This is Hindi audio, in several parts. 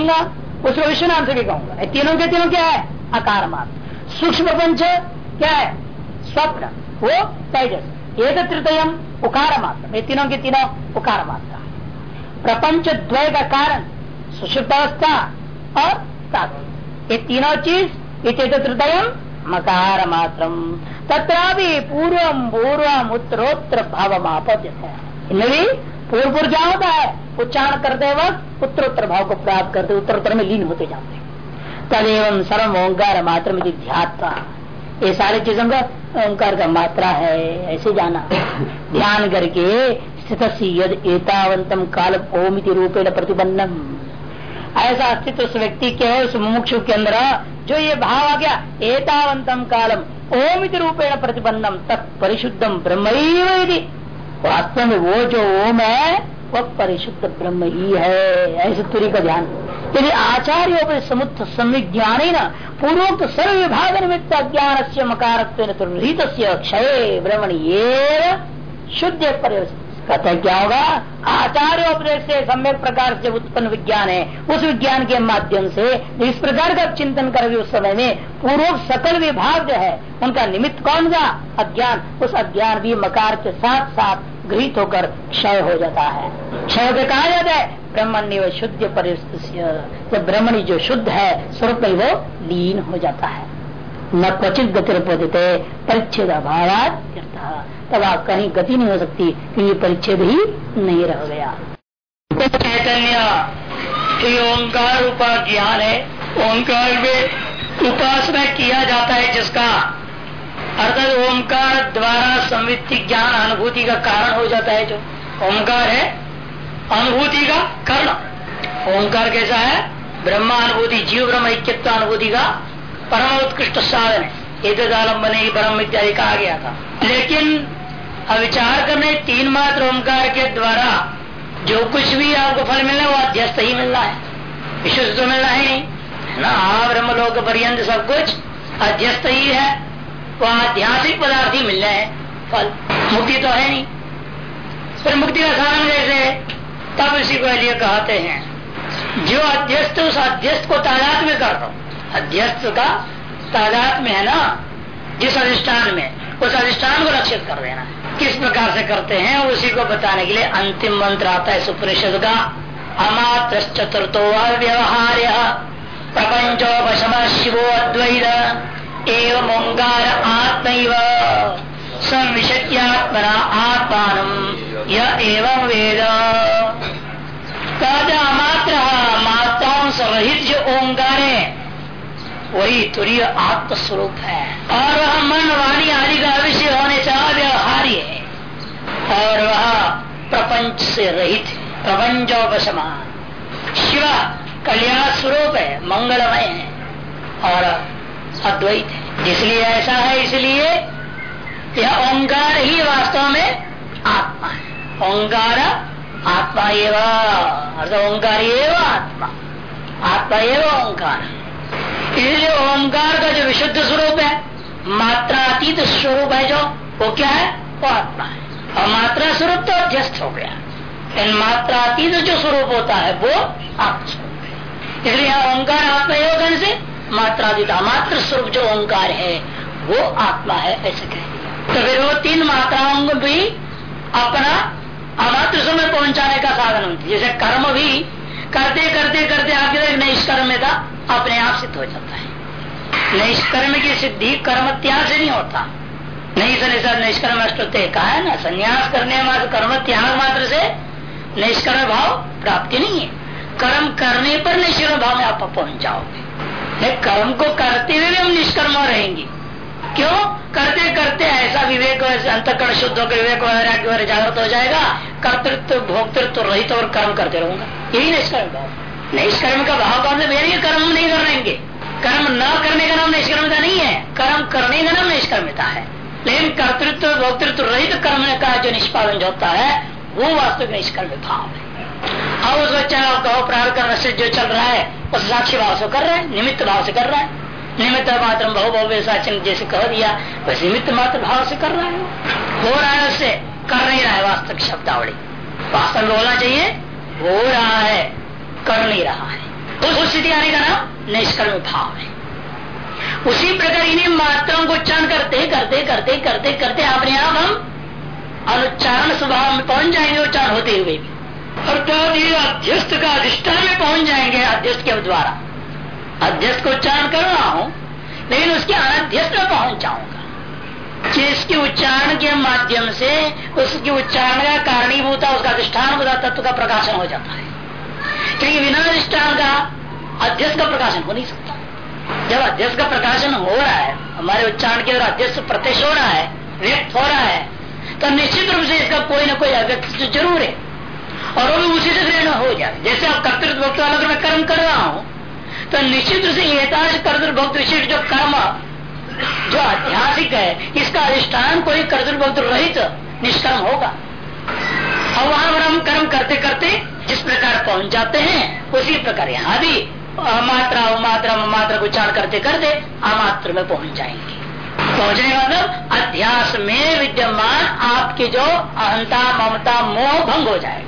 उसको विश्व नाम से भी कहूँगा। तीनों के तीनों क्या है? अकार मात्र। सूक्ष्म प्रपंच क्या है? स्वप्न। वो तेजस। एक तृतयम उकार मात्र। ये तीनों के तीनों उकार मात्र। प्रपंच द्वय का कारण सुषुप्त अवस्था और ये तीनों चीज़, इत तृतयम मकार मात्र तथा पूर्व पूर्व उत्तरोत्तर भाव भी पूर्व पूर्व क्या होता है उच्चारण करते वक्त उत्तरोत्तर भाव को प्राप्त करते उत्तरोत्तर में लीन होते जाते तदेव सर्व ओंकार मात्र में ध्यात्वा। ये सारी चीज़ों का ओंकार का मात्रा है ऐसे जाना। ध्यान करके स्थित यद एतावंतम काल ओमिति रूपेण प्रतिबंधम ऐसा अस्तित्व उस व्यक्ति के उस मुमुक्षु के अंदर जो ये भाव आ गया एतावंतम कालम ओमिति रूपेण प्रतिबंधम तत्परिशुद्धम ब्रह्म वास्तव में वो जो ओम है वह परिशुद्ध ब्रह्म ही है। ऐसे तुरी का ध्यान। यदि आचार्य समुद्र संविज्ञान न पूर्वोक्त सर्व विभाग निमित्त अज्ञान से मकारत्व क्षय ब्रह्मण ये शुद्ध कहते क्या होगा? आचार्य उपदेश से सम्यक प्रकार से उत्पन्न विज्ञान है। उस विज्ञान के माध्यम से, इस प्रकार का चिंतन कर उस समय में पूर्व सकल विभाग जो है, उनका निमित्त कौन सा? अज्ञान। उस अज्ञान भी मकार के साथ साथ गृहित होकर क्षय हो जाता है। क्षय होकर कहा जाता है? ब्रह्मण्य शुद्ध परिस्थिति जब ब्रह्मणी जो शुद्ध है, स्वरूप में वो लीन हो जाता है। न क्वचित गति पदते परिच्छेद अभाव तब आप कहीं गति नहीं हो सकती, क्योंकि परिच्छेद ही नहीं रह गया। चैतन्य ओंकार उपा ज्ञान है। ओंकार में उपासना किया जाता है जिसका अर्थात ओंकार द्वारा संवित्ति ज्ञान अनुभूति का कारण हो जाता है जो। ओंकार है अनुभूति का कारण। ओंकार कैसा है? ब्रह्मा अनुभूति, जीव ब्रह्म अनुभूति का परम उत्कृष्ट साधन है। एतदालंबन ही ब्रह्म इत्यादि कहा गया था। लेकिन अविचार करने, तीन मात्र ओंकार के द्वारा जो कुछ भी आपको फल मिलना है वो अध्यस्त ही मिलना है। विश्व तो मिलना ही नहीं। ना? ब्रह्म लोक पर्यंत सब कुछ अध्यस्त ही है। वो आध्यात्मिक पदार्थ ही मिल रहे हैं। फल। मुक्ति तो है नहीं। फिर मुक्ति का साधन कैसे तब इसी को लिए कहते हैं, जो अध्यस्त उस अध्यस्त को तादाद में कर दो। अध्यस्त का तादाद में है ना? जिस अधिष्ठान में। उस अधिष्ठान को रक्षित कर देना। किस प्रकार से करते हैं, उसी को बताने के लिए अंतिम मंत्र आता है सुपनिषद का। अमात्र चतुर्थो अव्यवहार्य प्रपंचोपशम शिवो अद्वैत। एवं ओंकार आत्म संविशत्यात्मना आत्मान। यह एवं वेद। मात्र मात्राओं से रहित जो ओंकार है वही तुरीय आत्म स्वरूप है। और वह मन वाणी आदि का विषय होने से अव्यवहार्य है। और वह प्रपंच से रहित प्रपंचोपसमान। शिव कल्याण स्वरूप है। मंगलमय है। और अद्वैत। है जिसलिए ऐसा है, इसलिए यह ओंकार ही वास्तव में आत्मा है। ओंकार आत्मा एवं, अर्थ ओंकार एवं आत्मा। आत्मा एवं ओंकार। इसलिए ओंकार का जो विशुद्ध स्वरूप है मात्रा अतीत स्वरूप है जो, वो क्या है? वो आत्मा है। और मात्रा स्वरूप तो अध्यस्त हो गया। इन मात्रा अतीत जो स्वरूप होता है, वो आत्मस्वरूप है। इसलिए ओंकार आत्मा एवं से? मात्रादिता मात्र स्वरूप जो ओंकार है, वो आत्मा है, ऐसे कह तो फिर वो तीन मात्राओं को भी अपना अमात्र में पहुँचाने का साधन होती है। जैसे कर्म भी करते करते करते आगे एक निष्कर्मता अपने आप सिद्ध हो जाता है। निष्कर्म की सिद्धि कर्म त्याग से नहीं होता। नहीं सर निष्कर्म अष्टोते कहा है ना? संन्यास करने मात्र कर्म त्याग मात्र से निष्कर्म भाव प्राप्ति नहीं है। कर्म करने पर निष्कर्म भाव में आप पहुँच जाओगे। कर्म को करते हुए भी हम निष्कर्म रहेंगे। क्यों? करते करते ऐसा विवेक अंतकरण शुद्ध होकर विवेक वगैरह जागृत हो जाएगा, कर्तृत्व, भोक्तृत्व रहित और कर्म करते रहूँगा। यही निष्कर्म भाव। निष्कर्म का भाव कौन से मेरे कर्म हम नहीं कर रहेंगे। कर्म न करने का नाम निष्कर्मता नहीं है। कर्म करने का नाम निष्कर्मता है। लेकिन कर्तृत्व, भोक्तृत्व रहित कर्म का जो निष्पादन होता है, वो वास्तविक निष्कर्म भाव है। अब उस बच्चा कहो प्रार करने से जो चल रहा है, उस साक्षी भाव से कर रहा है, निमित्त भाव से कर रहा है। निमित्त मात्र बहु बहु साचिन जैसे कह दिया वैसे निमित्त मात्र भाव से कर रहा है। हो रहा है उससे, कर नहीं रहा है वास्तविक शब्दावली। वास्तव में बोलना चाहिए, हो रहा है, कर नहीं रहा है। उस स्थिति आने का नाम निष्कर्म भाव है। उसी प्रकार इन्हीं मात्राओं को उच्चारण करते करते करते करते करते अपने आप हम अनुच्चारण स्वभाव में पहुँच जाएँगे, उच्चारण होते हुए भी। अर्थात ये अध्यस्त का अधिष्ठान में पहुँच जाएँगे अध्यस्त के द्वारा। अध्यस्त को उच्चारण कर रहा हूँ, लेकिन उसके अनध्यस्त में पहुँच जाऊँगा जिसके उच्चारण के माध्यम से उसके उच्चारण का कारणीभूत उसका अधिष्ठान तत्व का प्रकाशन हो जाता है। क्योंकि बिना अधिष्ठान का अध्यस्त का प्रकाशन हो नहीं सकता। जब अध्यक्ष का प्रकाशन हो रहा है, हमारे उच्चारण के द्वारा अध्यक्ष प्रत्यक्ष हो रहा है, व्यक्त हो रहा है तो निश्चित रूप से इसका कोई ना कोई अव्यक्त ज़रूर है। और वो भी उसी से ग्रहण हो जाए। जैसे आप कर्तृत्व भक्त वाला मैं कर्म कर रहा हूँ तो निश्चित रूप से एताज कर्तृत्व भक्त विशिष्ट जो कर्म, जो ऐतिहासिक है, इसका अधिष्ठान कोई कर्तृत्व भक्त रहित निष्कर्म होगा। और वहाँ पर हम कर्म करते करते जिस प्रकार पहुँच जाते हैं, उसी प्रकार यहाँ भी अमात्रा अमात्रा मात्रा उच्चारण करते करते अमात्र में पहुँच जाएँगे। पहुँचने का मतलब अध्यास में विद्यमान आपकी जो अहंता, ममता, मोह भंग हो जाएगा।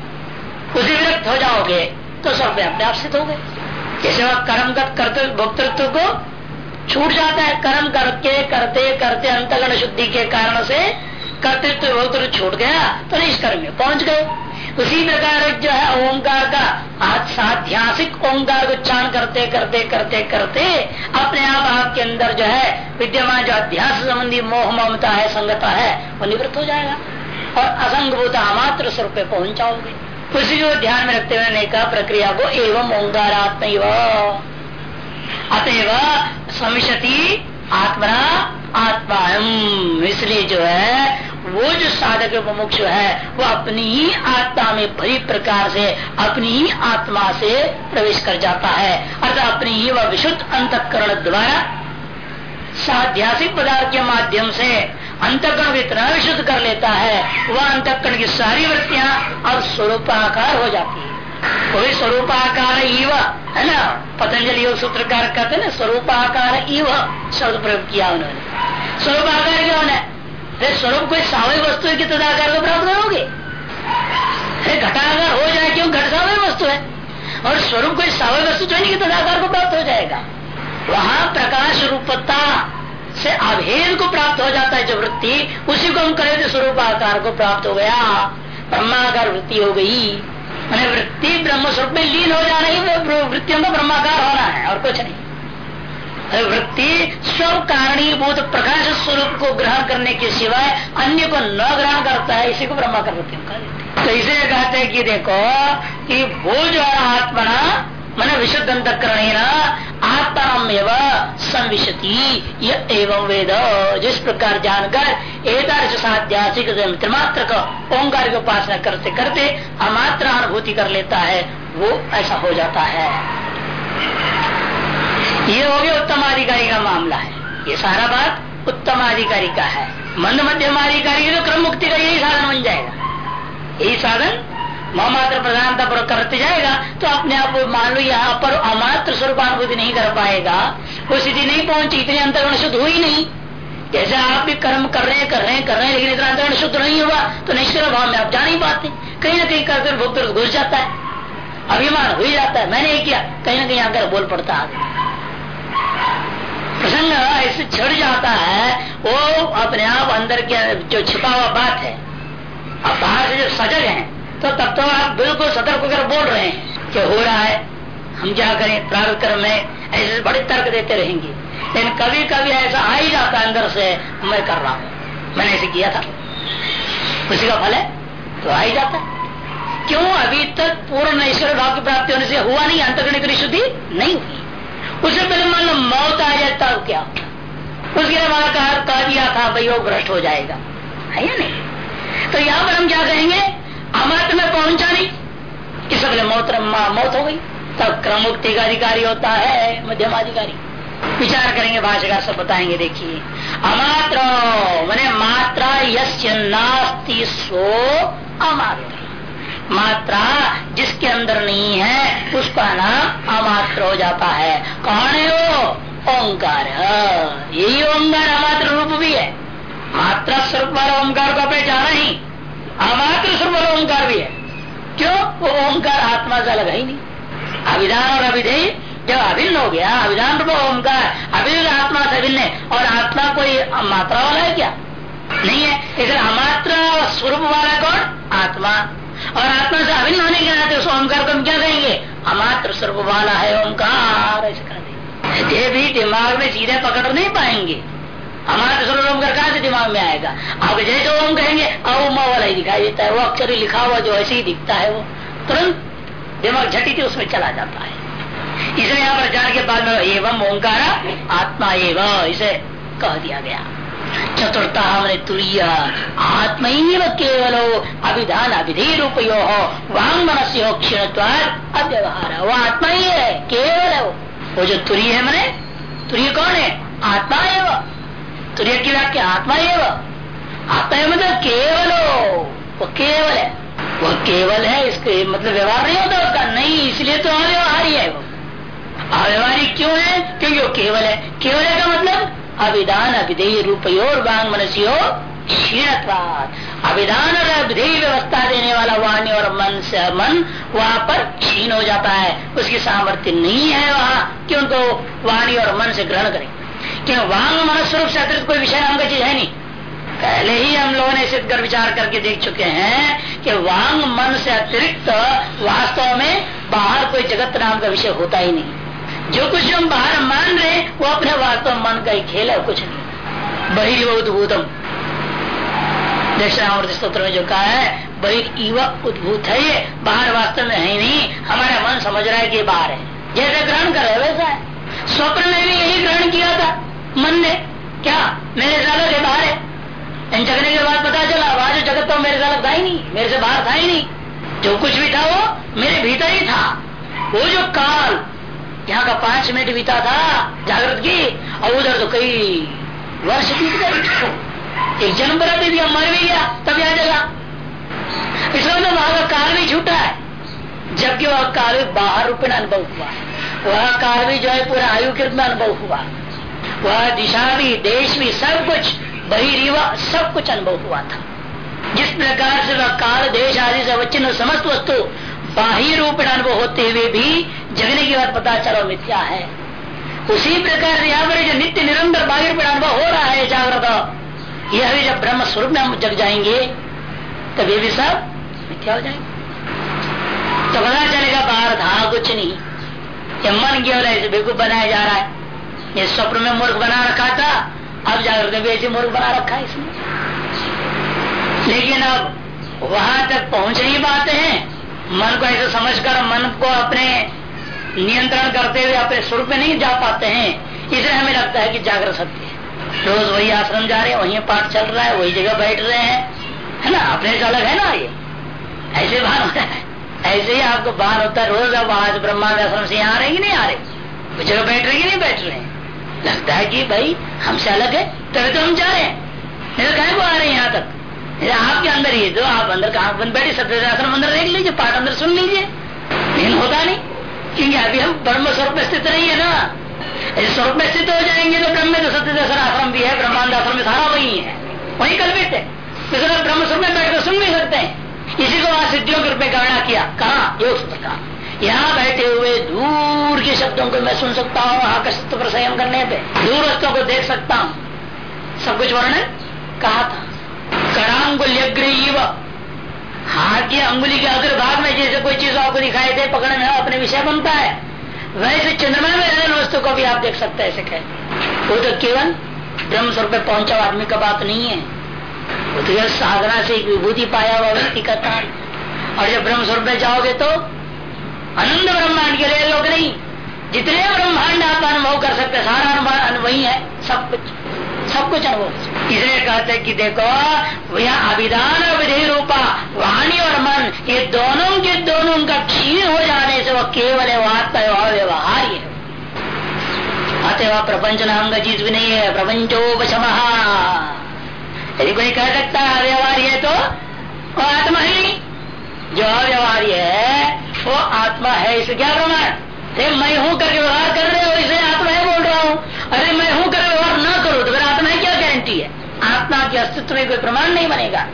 उसी विरक्त हो जाओगे तो सब अपने आप सिद्ध हो गए। जैसे वह कर्मगत करते भक्तृत्व को छूट जाता है, कर्म करके, करते करते अंतगण शुद्धि के कारण से कर्तृत्व भोक्तृत्व छूट गया तो निष्कर्म में पहुँच गए। उसी प्रकार जो है ओंकार का साध्यासिक ओंकार को उच्चारण करते करते करते करते अपने आप, आपके अंदर जो है विद्यमान जो अध्यास संबंधी मोह, ममता है, संगता है, वो निवृत्त हो जाएगा और असंगभूत अमात्र स्वरूप पहुँच जाओगे। उसी को ध्यान में रखते हुए कहा, प्रक्रिया को एवं ओंकारात्म अतएव समिशति आत्मना आत्मा इसलिए जो है, वो जो साधक मुमुक्ष है, वो अपनी ही आत्मा में भरी प्रकार से, अपनी ही आत्मा से प्रवेश कर जाता है। अर्थात अपनी ही वह विशुद्ध अंतकरण द्वारा साध्यासिक पदार्थ के माध्यम से अंतकरण को इतना विशुद्ध कर लेता है, वह अंतकरण की सारी वृत्तियाँ अब स्वरूपाकार हो जाती है। कोई स्वरूपाकार है ना? पतंजलि योग सूत्रकार कहते हैं ना, स्वरूपाकार शब्द प्रयोग किया उन्होंने। स्वरूपाकार क्या होना फिर स्वरूप कोई सावय वस्तु है कि तदाकार को प्राप्त करोगे? घटाकार हो जाए क्यों? घट सावय वस्तु है। और स्वरूप कोई सावय वस्तु तो नहीं कि तदाकार को प्राप्त हो जाएगा। वहाँ प्रकाश रूपता से अभेद को प्राप्त हो जाता है जो वृत्ति, उसी को हम करें तो स्वरूप आकार को प्राप्त हो गया। ब्रह्माकार वृत्ति हो गई। मैंने वृत्ति ब्रह्म स्वरूप में लीन हो जाना ही वृत्तियों का ब्रह्माकार होना है, और कुछ नहीं। वृत्ति स्व कारणीभूत प्रकाश स्वरूप को ग्रहण करने के सिवाय अन्य को न ग्रहण करता है, इसी को ब्रह्मा कर वृत्ति तो इसे कहते हैं कि देखो, कि वो जो आत्मना मन विशुद्ध अंतकरण आत्मा संविशति। एवं वेद। जिस प्रकार जानकर एक साध्यासिक मात्र का ओंकार की उपासना करते करते अमात्र अनुभूति कर लेता है, वो ऐसा हो जाता है। ये हो गया उत्तम अधिकारी का मामला है। ये सारा बात उत्तम अधिकारी का है। मंद मध्यम अधिकारी तो क्रम मुक्ति का यही साधन बन जाएगा। यही साधन मात्र प्रधानता पर करते जाएगा तो अपने आप मान लो यहाँ पर अमात्र स्वरूपानुभूति नहीं कर पाएगा। वो स्थिति नहीं पहुँची, इतनी अंतरण शुद्ध हुई नहीं। जैसे आप भी कर्म कर रहे हैं, कर रहे हैं, कर रहे हैं, लेकिन इतना अंतरण शुद्ध नहीं हुआ तो निश्चय भाव में आप जा नहीं पाते। कहीं ना कहीं करते भोग घुस जाता है। अभिमान हो ही जाता है। मैंने किया, कहीं ना कहीं आकर बोल पड़ता है। प्रसंग ऐसे छड़ जाता है, वो अपने आप अंदर के जो छिपा हुआ बात है अब बाहर से जो सजग है तो तब तो आप बिल्कुल सतर्क होकर बोल रहे हैं कि हो रहा है, हम क्या करें, प्रारंभ कर्म में ऐसे बड़े तर्क देते रहेंगे। लेकिन कभी कभी ऐसा आ ही जाता अंदर से, मैं कर रहा हूँ। मैंने ऐसे किया था। उसी का फल है तो आ ही जाता क्यों? अभी तक पूर्ण ईश्वर भाव की प्राप्ति होने से हुआ नहीं अंतर्गण की शुद्धि नहीं हुई। उससे पहले मान लो मौत आ जाए, तब क्या उसके बाद कह दिया था, भाई, वो भ्रष्ट हो जाएगा। है या नहीं? तो यहाँ पर हम क्या कहेंगे? अमृत में पहुँचा नहीं। इस पहले मौत मौत हो गई? तब क्रम मुक्ति का अधिकारी होता है, मध्यम अधिकारी। विचार करेंगे भाषा सब बताएँगे, देखिए। अमात्र, मैंने मात्रा यश नास्ती सो अमात्र। मात्रा जिसके अंदर नहीं है, उसका नाम अमात्र हो जाता है। कौन है वो? ओंकार। यही ओंकार अमात्र रूप भी है। मात्रा स्वरूप वाला ओंकार को पहचाना ही। अमात्र स्वरूप ओंकार भी है। क्यों? वो ओंकार आत्मा से अलग है नहीं। अभिधान और अभिधेय, जब अभिन्न हो गया, अभिधान रूप ओंकार, अभिन्न आत्मा से अभिन्न और आत्मा कोई मात्रा वाला है क्या? नहीं है। इसलिए अमात्र स्वरूप वाला कौन? आत्मा। और आत्मा से अभिन्न होने के नाते उस ओंकार को हम क्या कहेंगे? अमात्र स्वरूप वाला है ओंकार, ऐसे कह देंगे। भी दिमाग में सीधे पकड़ नहीं पाएँगे। हमारे स्वरूप ओंकार कहा से दिमाग में आएगा? अब जैसे ओम कहेंगे अवमा वाला ही दिखाई देता है, वो अक्षर लिखा हुआ जो ऐसे ही दिखता है वो। तुरंत दिमाग झटी थी उसमें चला जाता है। इसे यहाँ पर जान के बाद में एवं ओंकार, आत्मा एवं, इसे कह दिया गया। चतुर्था हमने तुरीय आत्म केवल अभिधान अभिधेय रूप यो हो वांग मनस्य हो क्षण अव्यवहार। वो आत्मा ही है, केवल है वो। वो जो तुरी है मैंने तुरीय कौन है? आत्मा एवं। तुरीय की व्याख्या आत्मा एवं आत्मा मतलब केवल। हो वो केवल है। वो केवल है, इसके मतलब व्यवहार नहीं होता, उसका नहीं, इसलिए तो अव्यवहारी है वो। अव्यवहारिक क्यों है? क्योंकि वो केवल है। केवल है का मतलब? अभिधान अभिधेय रूपयोर बांग मनसियो क्षीणत्वाद अभिधान और अभिधेय व्यवस्था देने वाला वाणी और मन से मन वहाँ पर क्षीण हो जाता है। उसकी सामर्थ्य नहीं है वहाँ, कि उनको वाणी और मन से ग्रहण करें। क्यों? वांग मन स्वरूप से अतिरिक्त कोई विषय नाम का चीज़ है नहीं। पहले ही हम लोगों ने सिद्ध कर विचार करके देख चुके हैं कि वांग मन से अतिरिक्त वास्तव में बाहर कोई जगत नाम का विषय होता ही नहीं। जो कुछ हम बाहर मान रहे वो अपने वास्तव मन का ही खेल है कुछ नहीं। बही उद्भूतम। दक्षिणामूर्ति स्त्रोत्र में जो कहा है, बही इव उद्भूत है ये, बाहर वास्तव में है नहीं। हमारा मन समझ रहा है कि बाहर है। जैसे ग्रहण कर रहे वैसा है। स्वप्न में भी यही ग्रहण किया था। मन ने क्या? मेरे सालों के बाहर है। इन जगने के बाद पता चला वहाँ जो जगत तो मेरे साथ था ही नहीं, मेरे से बाहर था ही नहीं। जो कुछ भी था वो मेरे भीतर ही था। वो जो काल, यहाँ का पाँच मिनट बीता था जागृत की, और उधर तो कई वर्ष बीत गए। एक जन्म पर भी मर भी गया, तब जगह इसमें तो वहाँ का काल भी झूठा है। जबकि वह काल भी बाहर रूप में अनुभव हुआ। वह काल भी जो है पूरा आयु के रूप में अनुभव हुआ। वह दिशा भी, देश भी, सब कुछ, बहिरीवा, सब कुछ अनुभव हुआ था। जिस प्रकार से वह काल, देश आदि से अवचिन्न समस्त वस्तु, बाह्य रूप अनुभव होते हुए भी जगने की बात पता चलो मिथ्या है। उसी प्रकार से यहाँ पर जो नित्य, निरंतर बाह्य रूप अनुभव हो रहा है जागृत, यह भी जब ब्रह्म स्वरूप में हम जग जाएँगे, तब ये भी सब मिथ्या हो जाएँगे। तो पता चलेगा बाहर था कुछ नहीं। मन केवल बनाया जा रहा है। ये स्वप्न में मूर्ख बना रखा था, अब जागृत भी ऐसे मूर्ख बना रखा है इसमें लेकिन अब वहाँ तक पहुँच नहीं पाते हैं। मन को ऐसे समझकर, मन को अपने नियंत्रण करते हुए, अपने स्वरूप में नहीं जा पाते हैं। इसलिए हमें लगता है कि जागृत सत्य है। रोज वही आश्रम जा रहे हैं, वही पाठ चल रहा है, वही जगह बैठ रहे हैं। है ना? अपने से अलग है ना ये? ऐसे भान होता है। ऐसे ही आपको भान होता है रोज। अब आज ब्रह्मा आश्रम से यहाँ आ रहे कि नहीं आ रहे? जगह बैठ रहे कि नहीं बैठ रहे लगता है कि भाई, हमसे अलग है, तभी तो हम जा रहे हैं। नहीं कहे को आ रहे हैं यहाँ तक? आपके अंदर ही जो आप अंदर कहा बैठे सत्य आश्रम अंदर देख लीजिए, पाठ अंदर सुन लीजिए। लेकिन होता नहीं, क्योंकि अभी हम ब्रह्म स्वरूप में स्थित नहीं है ना। ऐसे स्वरूप में स्थित हो जाएँगे तो ब्रह्म में तो सत्य आश्रम भी है, ब्रह्मांड आश्रम में सारा वही है। वही कल्पित है। तो ब्रह्म स्वरूप में बैठ कर सुन भी सकते हैं। इसी को वहाँ सिद्धियों के रूप में गणना किया। कहा? योग सूत्र का यहाँ बैठे हुए दूर के शब्दों को मैं सुन सकता हूँ आकर्षित पर संयम करने पे। दूर वस्तुओं को देख सकता हूँ। सब कुछ वर्णन कहा था। करांगुल्यग्रीव हाथ की अंगुली के अग्र भाग में जैसे कोई चीज़ आपको दिखाई दे, पकड़ने अपने विषय बनता है, वैसे चंद्रमा में रहने वस्तु को भी आप देख सकते हैं, ऐसे कहते वो तो केवल ब्रह्म स्वरूप में पहुँचा आदमी का बात नहीं है। वो तो साधना से एक विभूति पाया हुआ व्यक्ति का काम और जब ब्रह्म स्वरूप में जाओगे तो अनंत ब्रह्मांड के लिए लोग नहीं। जितने ब्रह्मांड आप अनुभव कर सकते सारा अनुभव वही है सब कुछ। सब कुछ अनुभव इसलिए कहते कि देखो, यहाँ अभिधान विधि रूपा, वाणी और मन, ये दोनों के दोनों का क्षीण हो जाने से वह केवल अव्यवहार्य है अतः वह प्रपंच नाम का चीज़ भी नहीं है। प्रपंचोपम यदि कोई कह सकता है, अव्यवहार्य तो वो आत्मा ही जो अव्यवहार्य है वो आत्मा है, इसे क्या प्रमाण मैं हूँ करके व्यवहार कर रहे हो, इसे आत्मा है बोल रहा हूँ। अरे मैं हूँ कर व्यवहार न करो तो फिर आत्मा है क्या गारंटी है? आत्मा के अस्तित्व में कोई प्रमाण नहीं बनेगा।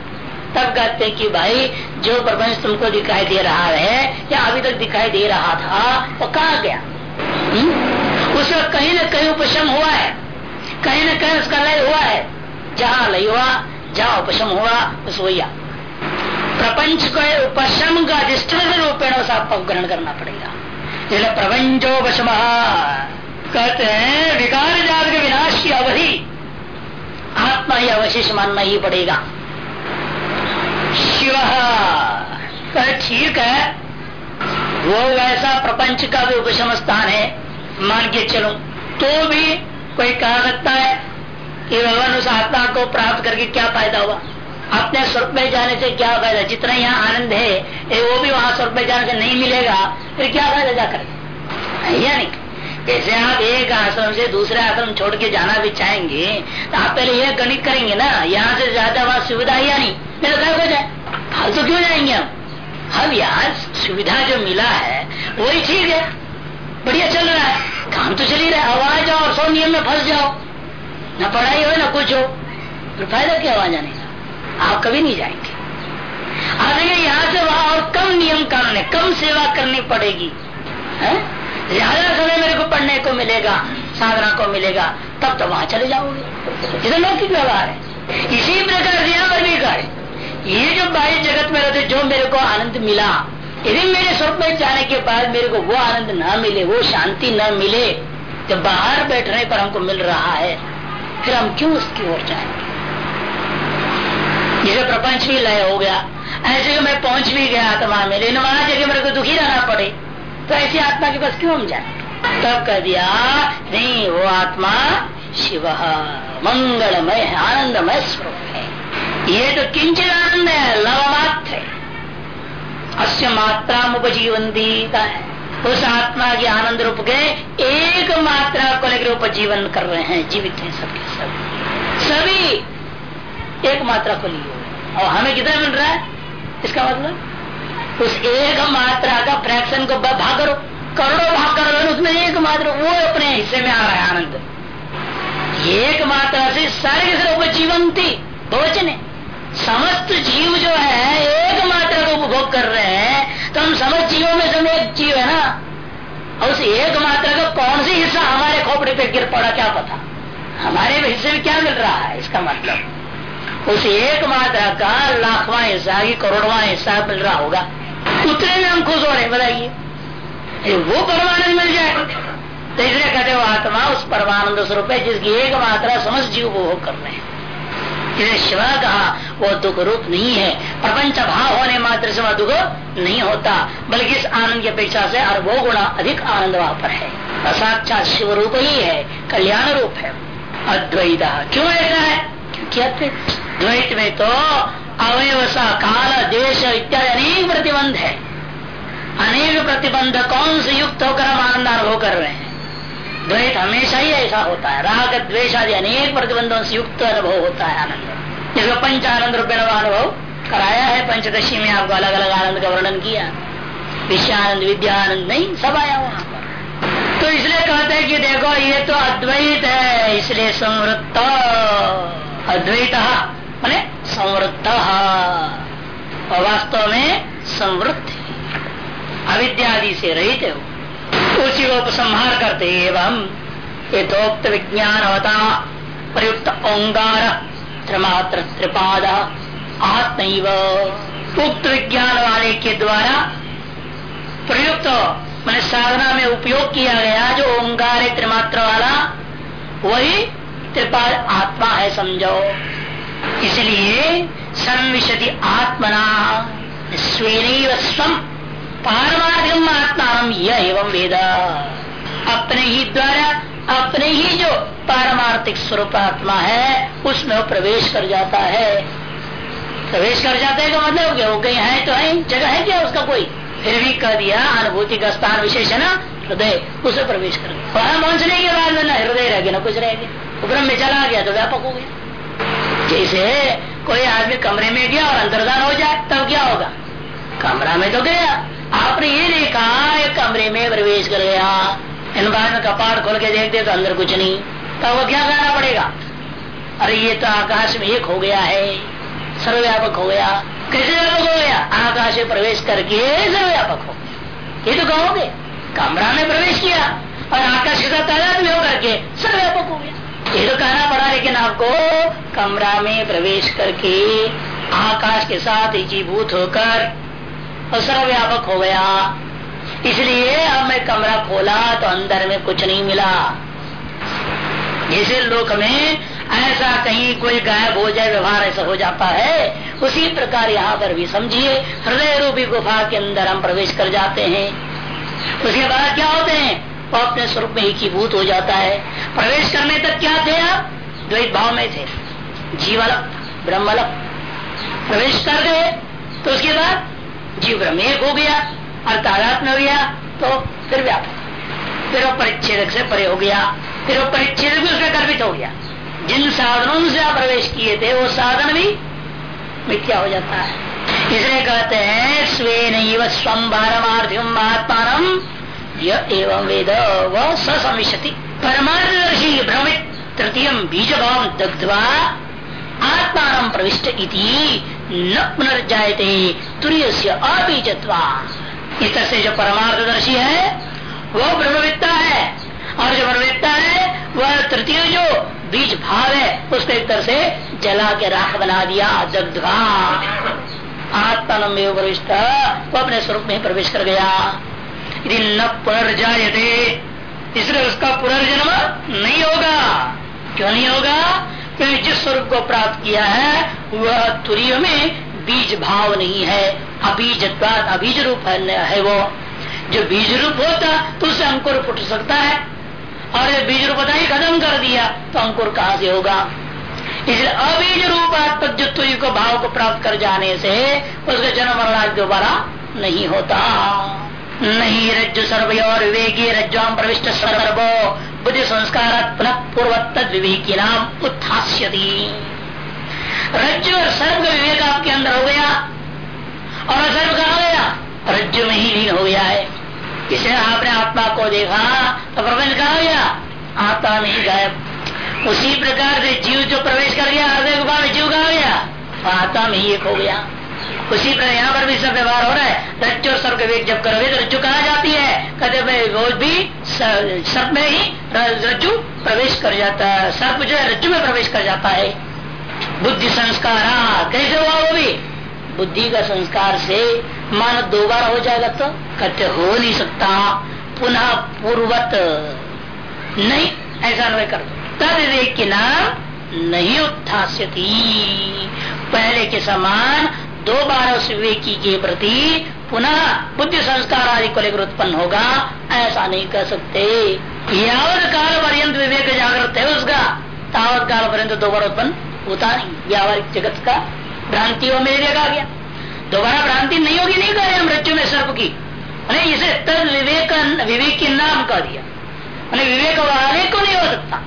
तब कहते हैं कि भाई, जो प्रपंच तुमको दिखाई दे रहा है, या अभी तक दिखाई दे रहा था, वो कहा गया? हम्म? कहीं न कहीं उपशम हुआ है। कहीं न कहीं उसका लय हुआ है। जहाँ लय हुआ, जहाँ उपशम हुआ, उस वही प्रपंच को उपशम का अधिष्ठान रूपेण उस आपको ग्रहण करना पड़ेगा। इसलिए प्रपंचोपशम कहते हैं, विकार जात के विनाश की अवधि। आत्मा ही अवशेष मानना ही पड़ेगा। शिव ठीक है। वो वैसा प्रपंच का भी उपशम स्थान है। मान के चलो। तो भी कोई कह सकता है कि भगवान उस आत्मा को प्राप्त करके क्या फ़ायदा हुआ? अपने स्वरूप में जाने से क्या फ़ायदा? जितना यहाँ आनंद है ए वो भी वहाँ स्वरूप में जाने से नहीं मिलेगा, फिर क्या फ़ायदा जाकर? या नहीं? जैसे आप एक आश्रम से दूसरे आश्रम छोड़ के जाना भी चाहेंगे तो आप पहले यह गणित करेंगे ना, यहाँ से ज़्यादा वहाँ सुविधा या नहीं? मेरे तो क्या जाए। फालतू क्यों जाएँगे हम? हम यहाँ सुविधा जो मिला है, वही ठीक है। बढ़िया चल रहा है। काम तो चल ही रहा है। आवाज़ जाओ और सौ नियम में फंस जाओ। न पढ़ाई हो, ना कुछ हो। फिर फ़ायदा क्या आवाज़ आने का? आप कभी नहीं जाएँगे। देखिए यहाँ से वहाँ और कम नियम करने कम सेवा करनी पड़ेगी। ज़्यादा समय मेरे को पढ़ने को मिलेगा, साधना को मिलेगा, तब तो वहाँ चले जाओगे। इधर लौकिक व्यवहार है। इसी प्रकार से यहाँ पर भी कर ये जो बाह्य जगत में रहते, जो मेरे को आनंद मिला, यदि मेरे स्वरूप में जाने के बाद मेरे को वो आनंद न मिले, वो शांति न मिले जब बाहर बैठने पर हमको मिल रहा है। फिर हम क्यों उसकी ओर जाएँगे? जैसे प्रपंच भी लय हो गया। ऐसे मैं पहुँच भी गया आत्मा में, लेकिन वहाँ जगह मेरे को दुखी रहना पड़े। तो ऐसी आत्मा के पास क्यों हम जाए? तब कह दिया, नहीं, वो आत्मा शिव, मंगलमय आनंदमय स्वरूप है। ये तो किंचित आनंद है लव मात्र है। अस्य मात्रा उपजीवंती का है। उस आत्मा के आनंद रूप के एक मात्रा को लेकर उपजीवन कर रहे हैं, जीवित हैं सबके सब। सभी एक मात्रा को लिए। और हमें कितना मिल रहा है? इसका मतलब? उस एक मात्रा का फ्रैक्शन को भाग करो। करोड़ों भाग करो उसमें एक मात्रा वो अपने हिस्से में आ रहा है आनंद। एक मात्रा से सारे के सारे उपजीवंती बहुवचन है। समस्त जीव जो है एक मात्रा को उपभोग कर रहे हैं। तो हम समस्त जीवों में से एक जीव है ना? और उस एक मात्रा का कौन सी हिस्सा हमारे खोपड़े पे गिर पड़ा, क्या पता? हमारे हिस्से में क्या मिल रहा है? इसका मतलब। उस एक मात्रा का लाखवा हिस्सा की करोड़वा हिस्सा मिल रहा होगा। उतने में हम खुश हो रहे बताइए। वो परमानंद मिल जाए। तो इसलिए कहते हो आत्मा उस परमानंद स्वरूप है, जिसकी एक मात्रा समस्त जीव उपभोग कर रहे हैं शिव कहा, वो दुख रूप नहीं है। प्रपंच भाव होने मात्र से वह दुख नहीं होता, बल्कि इस आनंद की अपेक्षा से अरबो गुणा अधिक आनंद वहाँ पर है। असाक्षात शिव रूप ही है, कल्याण रूप है। अद्वैत। क्यों ऐसा है? क्योंकि द्वैत में तो अवयवसा, काल, देश, इत्यादि अनेक प्रतिबंध है। अनेक प्रतिबंध कौन से युक्त होकर हम आनंद अनुभव कर रहे हैं? द्वैत हमेशा ही ऐसा होता है। राग द्वेश आदि अनेक प्रतिबंधों से युक्त अनुभव होता है आनंद। जिसको पंच आनंद रूपेण अनुभव कराया है, पंचदशी में आपको अलग अलग आनंद का वर्णन किया। विषयानंद, विद्यानंद नहीं, सब आया वहाँ पर। तो इसलिए कहते हैं कि देखो, ये तो अद्वैत है, इसलिए संवृत्त अद्वैत मैंने संवृत्त वास्तव में संवृत्त अविद्यादि से रहित है उसी को उपसंहार करते एवं यथोक्त विज्ञान होता प्रयुक्त ओंगार त्रिमात्र त्रिपाद आत्म उक्त विज्ञान वाले के द्वारा प्रयुक्त मैंने साधना में उपयोग किया गया जो ओंकार त्रिमात्र वाला, वही त्रिपाद आत्मा है समझो। इसलिए संविशति आत्मना स्वेन स्वम पारमार्थिक आत्मा यह एवं वेद। अपने ही द्वारा, अपने ही जो पारमार्थिक स्वरूप आत्मा है, उसमें वो प्रवेश कर जाता है। प्रवेश कर जाता है का मतलब क्या वो कहीं है तो है, जगह है क्या उसका कोई? फिर भी कह दिया, अनुभूति का स्थान विशेष है ना, हृदय, उसे प्रवेश कर। पहुँचने के बाद में ना, हृदय रह गया, ना कुछ रह गया। उपरम में चला गया तो व्यापक हो गया। जैसे कोई आदमी कमरे में गया और अंतर्दान हो जाए, तब क्या होगा? कमरा में तो गया। आपने ये देखा एक कमरे में प्रवेश कर गया। इन बाद में कपाट खोल के देखते तो अंदर कुछ नहीं। तो वो क्या करना पड़ेगा? अरे, ये तो आकाश में एक हो गया है। सर्वव्यापक हो गया। कैसे व्यापक हो गया? आकाश में प्रवेश करके सर्वव्यापक हो ये तो कहोगे, कमरा में प्रवेश किया और आकाश के साथ तादाद में होकर के सर्वव्यापक हो गया ये तो कहना पड़ा लेकिन आपको कमरा में प्रवेश करके आकाश के साथ एकीभूत होकर और सर्वव्यापक हो गया। इसलिए अब मैं कमरा खोला तो अंदर में कुछ नहीं मिला। जैसे लोक में ऐसा कहीं कोई गायब हो जाए, व्यवहार ऐसा हो जाता है, उसी प्रकार यहाँ पर भी समझिए, हृदय रूपी गुफा के अंदर हम प्रवेश कर जाते हैं। उसके बाद क्या होते हैं? वो अपने स्वरूप में ही भूत हो जाता है। प्रवेश करने तक क्या थे आप? द्वैत भाव में थे। जीवलक ब्रह्मलक प्रवेश कर गए तो उसके बाद जीव ब्रह्म एक हो गया और तादात्म हो गया तो फिर व्यापक। फिर वो परिच्छेद से परे हो गया, फिर वो परिच्छेद भी उसमें कल्पित हो गया। जिन साधनों से आप प्रवेश किए थे, वो साधन भी मिथ्या हो जाता है। इसलिए कहते हैं स्वे नहीं स्वम भारमार्थिम आत्मान एवं वेद व समिष्यति परमार्थदर्शी भ्रमित तृतीय बीज भाव दग्धवा आत्मान प्रविष्ट इति न पुनर्जाते तुर्य से अबीजत्वा इस तरह से जो परमार्थदर्शी है, वो ब्रह्मविद्ता है, और जो ब्रह्मविद्ता है, वह तृतीय जो बीज भाव है, उसको एक तरह से जला के राख बना दिया, दग्धवा। आत्मा में प्रविष्ट, वो अपने स्वरूप में प्रवेश कर गया। यदि न पुनर्जाते इसलिए उसका पुनर्जन्म नहीं होगा। क्यों नहीं होगा? क्योंकि जिस स्वरूप को प्राप्त किया है, वह तुरीय में बीज भाव नहीं है। अबीज अबीज रूप है वो। जो बीज रूप होता तो उससे अंकुर फुट सकता है। और ये बीज रूपता ही खत्म कर दिया तो अंकुर कहा से होगा? इसलिए अबीज रूप जो तुरी को भाव को प्राप्त कर जाने से, उसका जन्म मरण दोबारा नहीं होता। नहीं रज्जु सर्व और विवेकी रज्जुआम प्रविष्ट सर्वो। बुद्धि संस्कार पुनः पूर्वत विवेकी नाम उत्थास्यति। रज्जु और सर्व विवेक आपके अंदर हो गया, और सर्व कहा गया? रज्जु में ही लीन हो गया है। इसे आपने आत्मा को देखा तो प्रपंच कहा गया? आत्मा में ही गायब। उसी प्रकार से जीव जो प्रवेश कर गया, हृदय जीव कहा गया? आत्मा में ही एक हो गया। उसी प्रकार यहाँ पर भी सब व्यवहार हो रहा है। रज्जु और सर्व विवेक जब करोगे तो रज्जु कहा जाती है? कहते रोज भी सर्प में ही रज्जु प्रवेश कर जाता है। सर्प जो है, रज्जु में प्रवेश कर जाता है। बुद्धि संस्कार कैसे हुआ वो भी? बुद्धि का संस्कार से मान दो बार हो जाएगा तो? कहते, हो नहीं सकता। पुनः पूर्वत। नहीं, ऐसा अनुभव कर तद विवेक के नाम नहीं उत्थास्यति। पहले के समान दो बार उस विवेकी के प्रति पुनः बुद्धि संस्कार आदि को लेकर उत्पन्न होगा, ऐसा नहीं कर सकते। यावत काल पर्यंत विवेक जागृत है उसका। तावत काल पर्यंत दो बार उत्पन्न होता नहीं। व्यावहारिक जगत का भ्रांतियों में देखा गया। दोबारा भ्रांति नहीं होगी, नहीं कह मृत्यु में सर्प की। इसे तद विवेक विवेक के नाम कह दिया। मैंने विवेक वाले को नहीं हो सकता।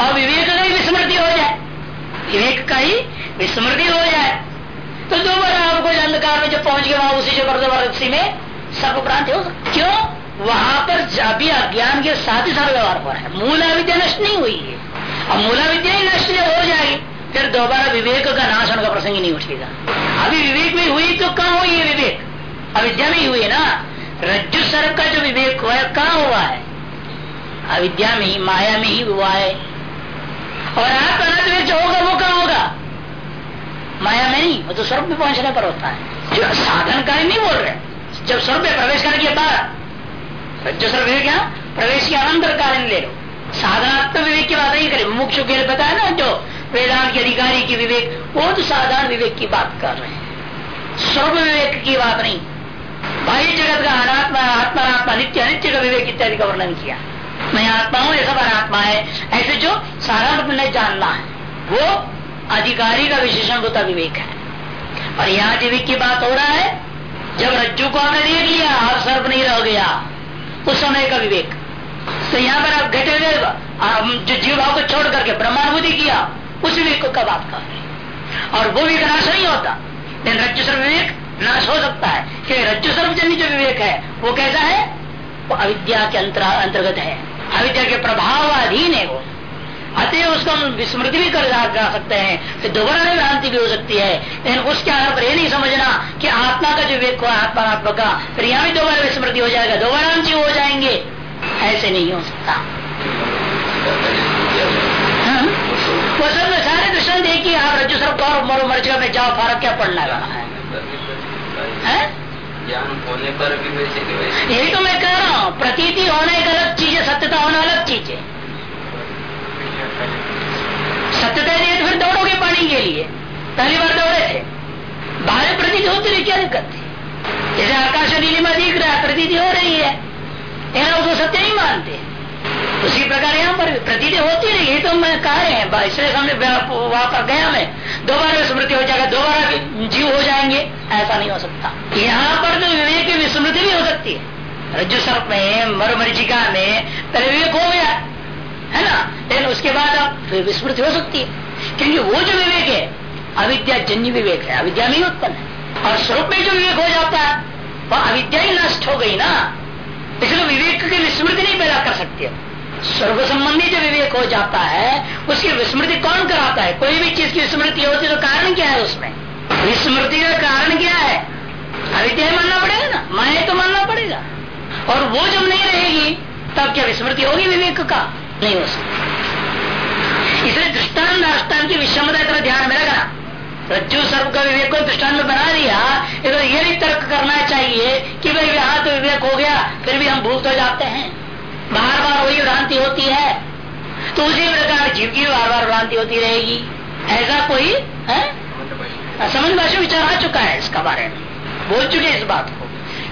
और विवेक का ही विस्मृति हो जाए। विवेक का ही विस्मृति हो जाए। तो दोबारा आपको अंधकार में जब पहुँच गया, वहाँ उसी ज़बरदस्ती में सर्प भ्रांति हो। क्यों? वहाँ पर अभी अज्ञान के साथ ही सारा व्यवहार हो रहा है। मूला विद्या नष्ट नहीं हुई है। अब मूला विद्या ही नष्ट हो जाएगी, फिर दोबारा विवेक का नाश होने का प्रसंग ही नहीं उठेगा। अभी विवेक में हुई तो कहाँ हुई है विवेक? अविद्या में हुई है ना? रज्जु सर्प का जो विवेक हुआ है, कहाँ हुआ है? अविद्या में ही, माया में ही हुआ है और आप अनंत जो होगा वो कहाँ होगा माया में नहीं तो स्वर्ग में पहुँचने पर होता है। जो साधन का नहीं बोल रहे। जब स्वर्ग में प्रवेश करने के बाद रज्जु सर्व विवेक यहाँ प्रवेश के अनंतर कारण ले लो। साधनात्मक विवेक की बात नहीं करे। मुख्य के लिए बताया ना जो वेदांत के अधिकारी की विवेक, वो तो साधारण विवेक की बात कर रहे हैं। सर्व विवेक की बात नहीं। बाह्य जगत का अनात्मा आत्मा आत्मा नित्य अनित्य का विवेक इत्यादि का वर्णन किया। मैं आत्मा हूँ ये सब अनात्मा है। ऐसे जो सारा में जानना है, वो अधिकारी का विशेषण होता विवेक है। और यहाँ विवेक की बात हो रहा है, जब रज्जू को हमने देख लिया और सर्प नहीं रह गया, उस समय का विवेक। तो यहाँ पर आप घटे हुए जो जीव भाव को छोड़ करके ब्रह्मानुभूति किया, उस विवेक का बात कर रहे और वो भी नाश नहीं होता। लेकिन रज्जु सर्व विवेक नाश हो सकता है। क्योंकि रज्जु सर्वजन्य जो विवेक है, वो कैसा है? वो अविद्या के अंतर्गत है। अविद्या के प्रभाव अधीन है वो। अतः उसको हम विस्मृति भी कर जा सकते हैं। फिर दोबारा भ्रांति भी हो सकती है। लेकिन उसके आधार पर यह नहीं समझना कि आत्मा का जो विवेक हुआ आत्मा आत्मा का, फिर यहाँ भी दोबारा विस्मृति हो जाएगा। दोबारा हम जीव हो जाएँगे। ऐसे नहीं हो सकता। हाँ? वो सब सारे दृष्टान देखिए आप रज्जु सर और मरो मर्ज में जाओ, फारक क्या पढ़ना है वैसे यही तो मैं कह रहा हूँ, प्रतीति होना एक अलग चीज़ है, सत्यता होना अलग चीज़ है। सत्यता नहीं तो फिर दौड़ोगे पानी के लिए। पहली बार दौड़े थे। बाहर प्रतीति होती रही, क्या दिक्कत थी? जैसे आकाश नीलिमा दिख रहा है, प्रतीति हो रही है। यहाँ उसको सत्य नहीं मानते। उसी प्रकार यहाँ पर प्रतीति होती रही है तो मैं कह रहे हैं इसलिए हमने वहाँ पर गया मैं। दोबारा स्मृति हो जाएगा, दोबारा जीव हो जाएँगे। ऐसा नहीं हो सकता। यहाँ पर तो विवेक की विस्मृति भी हो सकती है। रज्जु सर्प में मरुमरिचिका में, पहले विवेक हो गया। है ना? लेकिन उसके बाद अब फिर विस्मृति हो सकती है। क्योंकि वो जो विवेक है, अविद्या जन्य विवेक है, अविद्या में ही उत्पन्न है। और स्वरूप में जो विवेक हो जाता है, वह अविद्या ही नष्ट हो गई ना। इसलिए विवेक की विस्मृति नहीं पैदा कर सकते स्वर्ग संबंधी जो विवेक हो जाता है, उसकी विस्मृति कौन कराता है? कोई भी चीज़ की विस्मृति होती तो कारण क्या है उसमें? विस्मृति का कारण क्या है? अविद्या मानना पड़ेगा ना? माया तो मानना पड़ेगा। और वो जब नहीं रहेगी, तब क्या विस्मृति होगी विवेक का? नहीं हो सकती। इसलिए दृष्टान दृष्टान की विषमता तरह ध्यान में रखना रज्जु सर्व का विवेक को दृष्टान में बना दिया तो ये भी तर्क करना चाहिए कि भाई यहाँ तो विवेक हो गया फिर भी हम भूल हो जाते हैं। बार बार वही भ्रांति होती है। तो उसी प्रकार जीव की बार बार भ्रांति होती रहेगी। ऐसा कोई है? समझ भाषा। विचार आ चुका है इसका बारे में। बोल चुके इस बात को।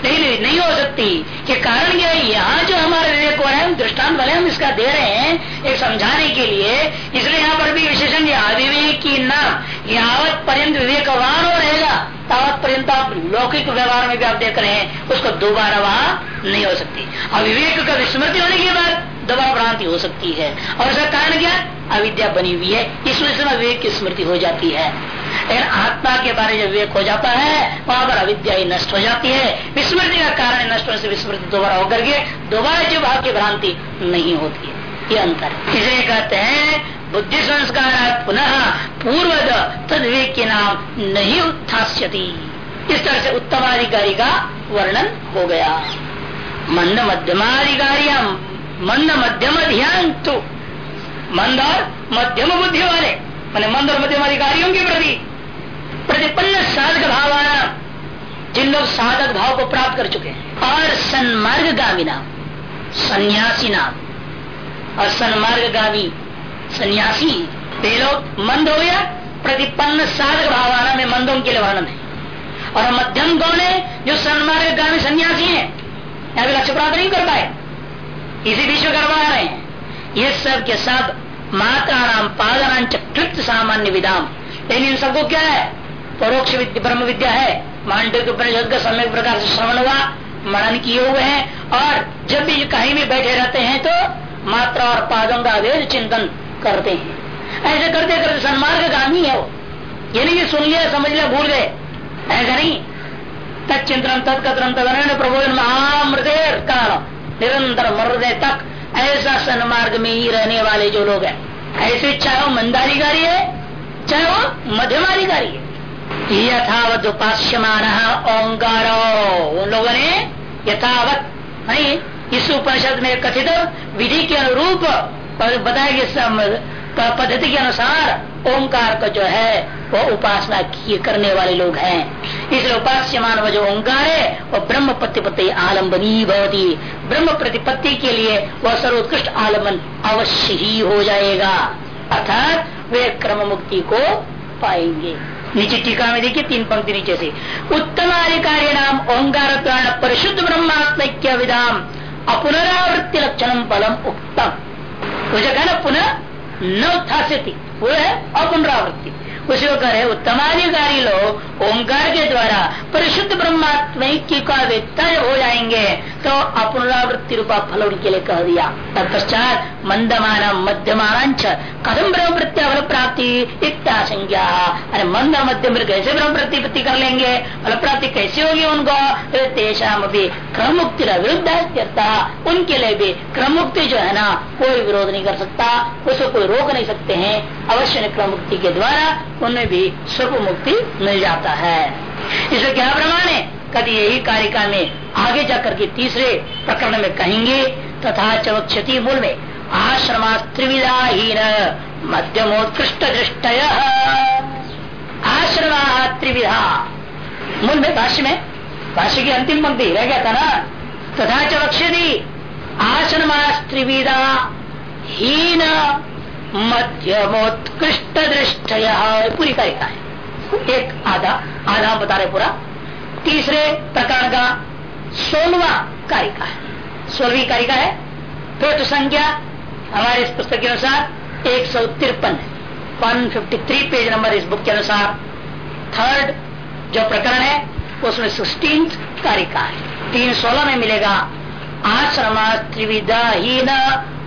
नहीं नहीं नहीं हो सकती। कि कारण क्या है, यहाँ जो हमारे विवेक रहा है, दृष्टांत वाले हम इसका दे रहे हैं, एक समझाने के लिए, इसलिए यहाँ पर भी विशेषण अविवेक की नाम यावत पर्यंत विवेकवान हो रहेगा, तावत पर्यंत आप लौकिक व्यवहार में भी आप देख रहे हैं, उसको दोबारा वहाँ नहीं हो सकती। अविवेक का विस्मृति होने के बाद दोबारा भ्रांति हो सकती है। और इसका कारण क्या? अविद्या बनी हुई है। इस वजह से विवेक की स्मृति हो जाती है। लेकिन आत्मा के बारे में विवेक हो जाता है, वहाँ पर अविद्या ही नष्ट हो जाती है। विस्मृति का कारण नष्ट होने से विस्मृति दोबारा होकर के दोबारा जो भाव की भ्रांति नहीं होती है। ये अंतर इसे कहते हैं बुद्धि संस्कार पुनः पूर्व तद विवेक के नाम नहीं उत्थास्यति। इस तरह से उत्तमाधिकारी का वर्णन हो गया। मंद मध्यमाधिकारी मंद मध्यम ध्यान तो। मंद और मध्यम बुद्धि वाले, मैंने मंद और मध्यम अधिकारियों के प्रति प्रतिपन्न साधक भावाना, जिन लोग साधक भाव को प्राप्त कर चुके हैं। और सन्मार्ग गामी नाम, सन्यासी नाम। और सन्मार्ग गामी सन्यासी, वे लोग मंद हो गया प्रतिपन्न साधक भावाना में मंदों के लिए वर्णन है। और मध्यम कौन है? जो सन्मार्ग गामी सन्यासी है। यहाँ भी लक्ष्य प्राप्त नहीं कर पाए। इसी विश्व करवा रहे हैं। ये सब के सब माता पादनाम चकृत सामान्य विधाम लेकिन इन सबको क्या है? परोक्ष विद्या, ब्रह्म विद्या है। मांडव उपनिषद का समय प्रकार से श्रवण हुआ, मनन किए हुए हैं, और जब भी कहीं भी बैठे रहते हैं तो मात्रा और पादों का वेद चिंतन करते हैं। ऐसे करते करते सन्मार्ग गामी है वो। ये नहीं सुन लिया, समझ लिया, भूल गए। ऐसा नहीं। तत्चिंतन तत्कतरम तदन प्रबोधन महामृदेर काल निरंतर मृदय तक ऐसा सन्मार्ग में ही रहने वाले जो लोग हैं। ऐसे चाहे वो मंदाधिकारी है, चाहे वो मध्यमाधिकारी है। यथावत उपास्यमान ओंकार। उन लोगों ने यथावत, नहीं, इस उपनिषद में कथित विधि के अनुरूप बताया गया पद्धति के अनुसार ओंकार का जो है वो उपासना किए करने वाले लोग हैं। इसलिए उपास्यमान जो ओंकार है वो ब्रह्म प्रतिपत्ति आलम्बनी भवती। ब्रह्म प्रतिपत्ति के लिए वह सर्वोत्कृष्ट आलंबन अवश्य ही हो जाएगा। अर्थात वे क्रम मुक्ति को पाएँगे। नीचे टीका में देखिए, तीन पंक्ति नीचे से। उत्तम अधिकारी नाम ओंकार परिशुद्ध ब्रह्मात्मक्य विधाम अपुनरावृत्ति लक्षण फलम उत्तम वो पुनः न उत्थास्यति वो है अपुनरावृत्ति। उसी को कह, उत्तमाधिकारी लोग ओंकार के द्वारा परिशुद्ध ब्रह्मात्मिक का वेत्ता हो जाएँगे। तो अपनरावृत्ति रूपा फल उनके लिए कह दिया। तत्पश्चात मंदमान मध्यमान कदम ब्रह्म प्रत्याफल प्राप्ति इत्याशंज्ञा अरे मंद मध्यम कैसे ब्रह्म प्रतिपत्ति कर लेंगे? फल प्राप्ति कैसे होगी उनको? तेषाम भी क्रम मुक्ति विरुद्ध उनके लिए भी क्रम मुक्ति जो है ना, कोई विरोध नहीं कर सकता, उसको कोई रोक नहीं सकते हैं। अवश्य क्रम मुक्ति के द्वारा उन्हें भी स्वरूप मुक्ति मिल जाता है। इसे क्या प्रमाण है? कभी यही कारिका में आगे जाकर के तीसरे प्रकरण में कहेंगे, तथा चवक्षति मूल में आश्रमा त्रिविधाहीन मध्यमोत्कृष्ट दृष्ट आश्रमा त्रिविधा मूल में भाष्य में, भाष्य की अंतिम पंक्ति रह गया था ना? तथा चक्षति आश्रमा त्रिविधा हीन मध्यमोत्कृष्ट दृष्ट पूरी कारिका है। एक आधा आधा बता रहे पूरा। तीसरे प्रकार का सोलवा कारिका है। सोलहवीं कारिका है। पृष्ठ संख्या हमारे इस पुस्तक के अनुसार एक सौ तिरपन one fifty three page number इस बुक के अनुसार। थर्ड जो प्रकरण है, उसमें सिक्सटीन कारिका है। तीन सोलह में मिलेगा। आश्रम त्रिविधा ही न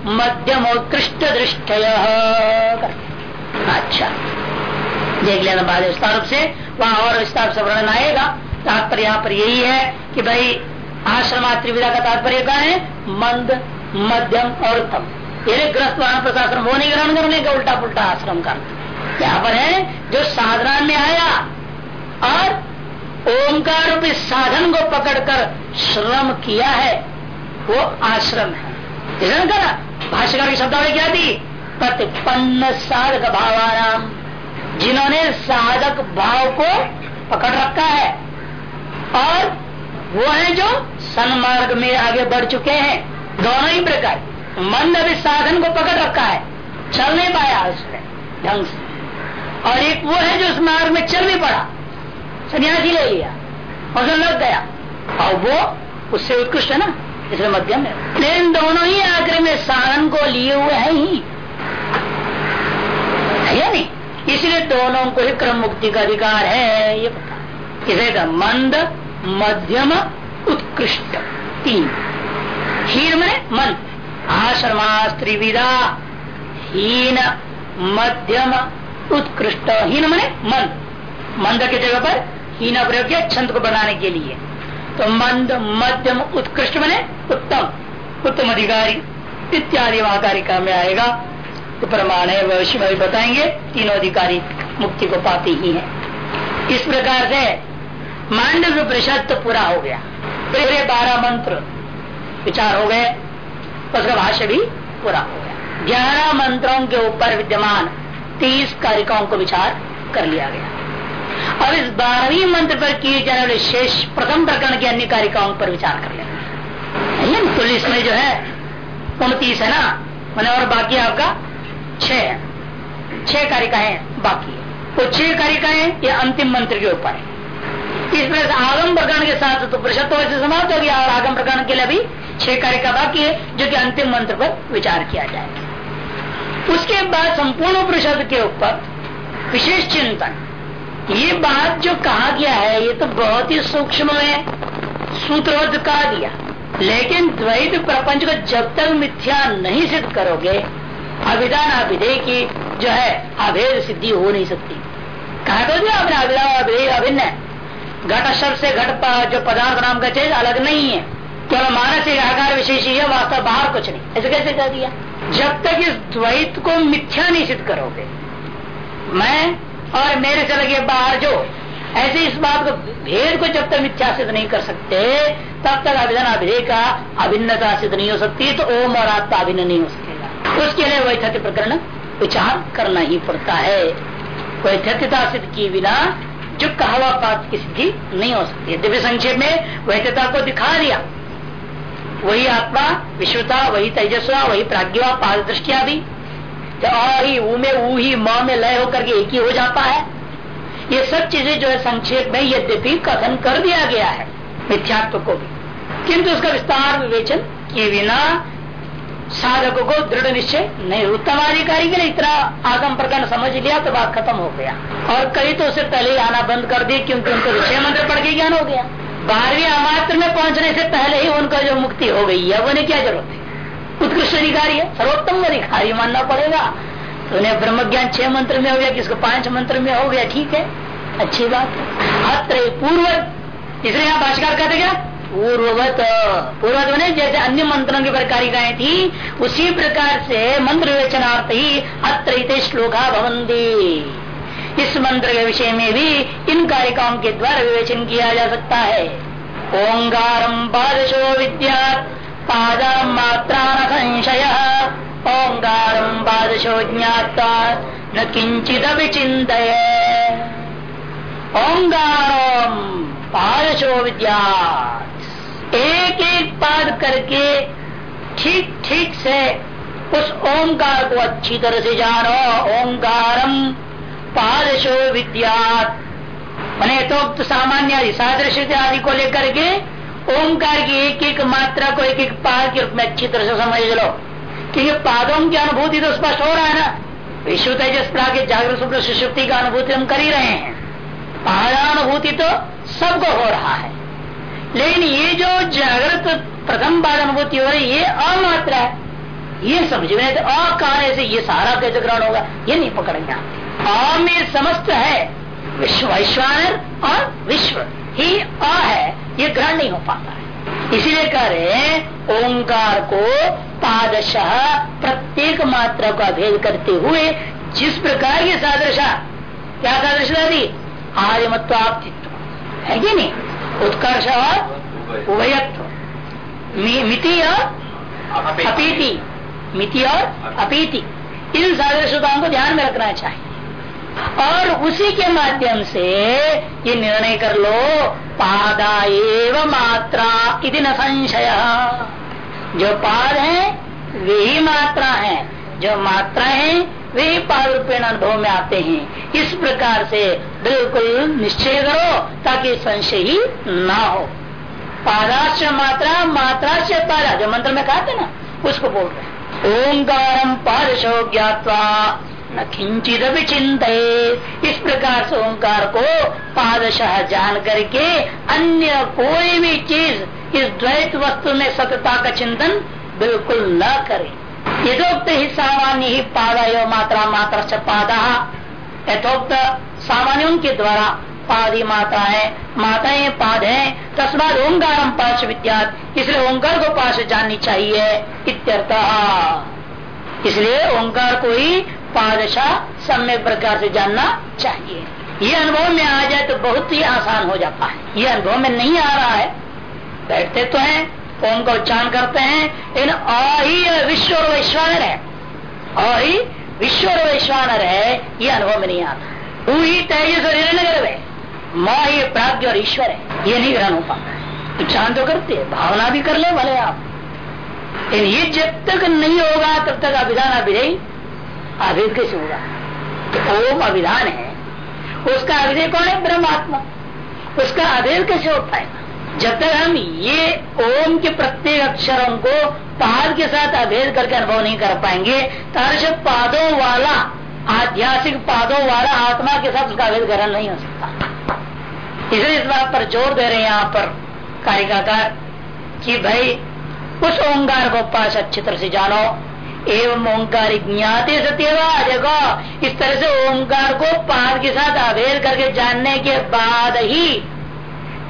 मध्यम उत्कृष्ट दृष्ट अच्छा। देख लेना बाद विस्तार से। वहाँ और विस्तार से वर्णन आएगा। तात्पर्य यहाँ पर यही है कि भाई आश्रमा त्रिविधा का तात्पर्य क्या है? मंद, मध्यम और उत्तम। ये ग्रस्त वाहन प्रशासन वो नहीं ग्रहण करने का उल्टा पुल्टा आश्रम का। यहाँ पर है, जो साधना में आया और ओंकार रूपी साधन को पकड़कर श्रम किया है, वो आश्रम है। करा। भाष्यकार की शब्दावली क्या थी? प्रतिपन्न साधक भावाराम जिन्होंने साधक भाव को पकड़ रखा है। और वो है जो सन्मार्ग में आगे बढ़ चुके हैं। दोनों ही प्रकार। मन अभी साधन को पकड़ रखा है। चल नहीं पाया उसने, ढंग से। और एक वो है जो उस मार्ग में चल भी पड़ा। सन्यासी ले लिया। और लग गया। और वो उससे उत्कृष्ट है ना। इसमें मध्यम है। लेकिन दोनों ही आखिर में साधन को लिए हुए हैं ही। है इसलिए दोनों को ही क्रम मुक्ति का अधिकार है, ये पता इसे मंद, मध्यम, उत्कृष्ट। तीन। हीन में मन आश्रमा त्रिविदा हीन, मध्यम, उत्कृष्ट। हीन मने मंद। मंद के जगह पर हीन प्रयोग किया, छंद को बनाने के लिए। तो मंद, मध्यम, उत्कृष्ट बने उत्तम उत्तम अधिकारी इत्यादि वहाँ में आएगा। तो प्रमाण है भविष्य में बताएँगे, तीनों अधिकारी मुक्ति को पाते ही हैं। इस प्रकार से मांडव परिषद तो पूरा हो गया। पूरे बारह मंत्र विचार हो गए, उसका भाष्य भी पूरा हो गया। ग्यारह मंत्रों के ऊपर विद्यमान तीस कारिकाओं को विचार कर लिया गया। अब इस बारहवीं मंत्र पर किए जाने वाले शेष प्रथम प्रकरण की अन्य कारिकाओं पर विचार कर लेना पुलिस में जो है, उनतीस है ना? मैंने और बाकी आपका छह है। छह कारिकाएँ बाकी वो छह कारिकाएँ ये अंतिम मंत्र के ऊपर है। इस प्रकार से आगम प्रकरण के साथ तो परिषद तो वैसे समाप्त हो गया और आगम प्रकरण के लिए भी छह कारिका बाकी है, जो कि अंतिम मंत्र पर विचार किया जाए। उसके बाद संपूर्ण परिषद के ऊपर विशेष चिंतन। ये बात जो कहा गया है, ये तो बहुत ही सूक्ष्म है। सूत्रबद्ध कहा दिया। लेकिन द्वैत प्रपंच को जब तक मिथ्या नहीं सिद्ध करोगे, अभिधान अभिधेय की जो है, अभेद सिद्धि हो नहीं सकती। कहा तो आपने अभिधान अभिधेय अभिन्न घट शब्द से घट जो पदार्थ नाम का चीज़ अलग नहीं है। केवल मानस एक आकार विशेष ही है, वास्तव बाहर कुछ नहीं। ऐसे कैसे कह दिया? जब तक इस द्वैत को मिथ्या नहीं सिद्ध करोगे, मैं और मेरे से लगे बाहर जो ऐसे इस बात को भेद को जब तक मिथ्या सिद्ध नहीं कर सकते, तब तक अभिधान अभिधेय का अभिन्नता सिद्ध नहीं हो सकती तो ओम और आत्मा अभिन्न नहीं हो सकेगा। उसके लिए वैथत्य प्रकरण विचार करना ही पड़ता है। वैथत्यता सिद्ध की बिना जो कहवा पात की सिद्धि नहीं हो सकती है। दिव्य संक्षेप में वैधता को दिखा दिया। वही आत्मा, विश्वता, वही तेजस्वा, वही प्राज्ञा पाद दृष्टिया भी तो ही, ऊ में ऊ ही, म में लय होकर के एक ही हो जाता है। ये सब चीज़ें जो है संक्षेप में यद्यपि कथन कर दिया गया है, मिथ्यात्व को भी। किंतु उसका विस्तार विवेचन किए बिना साधक को दृढ़ निश्चय नहीं उत्तम अधिकारी के लिए इतना आगम प्रकरण समझ लिया तो बात खत्म हो गया। और कई तो उसे पहले ही आना बंद कर दिए क्योंकि उनको विषय मंत्र पढ़ के ज्ञान हो गया। बारहवीं अमात्र में पहुँचने से पहले ही उनका जो मुक्ति हो गई है, उन्हें क्या ज़रूरत है उत्कृष्ट अधिकारी है, सर्वोत्तम अधिकारी मानना पड़ेगा। तो उन्हें ब्रह्म ज्ञान छह मंत्र में हो गया, किसको पाँच मंत्र में हो गया, ठीक है। अच्छी बात अत्र पूर्व इसलिए यहाँ भाषकर कहते क्या? पूर्ववत पूर्वत बने, जैसे अन्य मंत्रों की प्रकारिकाएँ थी, उसी प्रकार से मंत्र विवेचनार्थ ही अत्र श्लोका भवंती इस मंत्र के विषय में भी इन कारिकाओं के द्वारा विवेचन किया जा सकता है। ओंगारम पादशो विद्या पाद मात्रा न संशय ओंकार पादशो ज्ञाता न किंचित विचित ओंकार पादशो विद्या। एक एक पाद करके ठीक ठीक से उस ओंकार को अच्छी तरह से जानो। ओंकारम पादशो विद्यात। मैंने तो, सामान्य सादृश आदि को लेकर के ओंकार की एक एक मात्रा को एक एक पाद के रूप में अच्छी तरह से समझ लो। क्योंकि पादों की अनुभूति तो स्पष्ट हो रहा है ना? विश्व तेजस के जागरूक शुक्ल सुशक्ति का अनुभूति हम कर ही रहे हैं। पादानुभूति तो सबको हो रहा है। लेकिन ये जो जागृत प्रथम पाद अनुभूति हो रही ये अमात्रा है। ये समझ में तो अकार्य से ये सारा कैसे ग्रहण होगा, ये नहीं पकड़ेंगे आप। समस्त है, विश्व वैश्वानर और विश्व ही अ है, ये ग्रहण नहीं हो पाता है। इसीलिए कह रहे ओंकार को पादशाह प्रत्येक मात्रा का भेद करते हुए, जिस प्रकार की सादृशा क्या सादृशता थी आर्यमत्वाप्तित्व है कि नहीं? उत्कर्ष और उभयत्व। मिति और अपीति। मिति और अपीति। इन सादृशताओं को ध्यान में रखना चाहिए। और उसी के माध्यम से ये निर्णय कर लो पादा एव मात्रा इति न संशय। जो पाद है वे ही मात्रा है। जो मात्रा है वे ही पाद रूपेण अनुभव में आते हैं। इस प्रकार से बिल्कुल निश्चय करो ताकि संशय ही ना हो। पादाश मात्रा मात्रा से पादा जो मंत्र में कहा था ना, उसको बोल रहे ओंकारम पादशो ज्ञावा न किंचित चिंत इस प्रकार से ओंकार को पादशाह जान करके अन्य कोई भी चीज़ इस द्वैत वस्तु में सतता का चिंतन बिल्कुल न करे। यदोक्त ही सामान्य ही पाद एवं मात्रा मात्रा से पादा। यथोक्त सामान्यों के द्वारा पादी माता है। माताएँ पाद है। तस्माद ओंकार पाश विद्या इसलिए ओंकार को पाश जाननी चाहिए इत्यर्थ। इसलिए ओंकार को ही पादशा सम्य प्रकार से जानना चाहिए। ये अनुभव में आ जाए तो बहुत ही आसान हो जाता है। ये अनुभव में नहीं आ रहा है। बैठते तो हैं, ओम का उच्चारण करते हैं। लेकिन अ विश्व और वैश्वानर है। अ विश्व और वैश्वानर है, ये अनुभव में नहीं आता। तू ही तेजस और हिरण्य माँ। ही प्राग्ञ और ईश्वर है, ये नहीं ग्रहण हो पाता है। उच्चारण तो करते भावना भी कर ले भले आप। लेकिन ये जब तक नहीं होगा, तब तक अभिधान अभिधेय अभिध कैसे होगा। तो ओम अभिधान है, उसका अभिधेय कौन है? ब्रह्मात्मा। उसका अभेद कैसे हो पाएगा? जब तक हम ये ओम के प्रत्येक अक्षरों को पाद के साथ अभेद करके अनुभव नहीं कर पाएँगे। तारश पादों वाला, आध्यात्मिक पादों वाला आत्मा के साथ उसका अभेद ग्रहण नहीं हो सकता। इसलिए इस बात पर ज़ोर दे रहे हैं यहाँ पर कारिकाकार कि भाई, उस ओंकार को पास अच्छी तरह से जानो। एवं ओंकार ज्ञाते सत्यवा देखो इस तरह से ओंकार को पाद के साथ अभेद करके जानने के बाद ही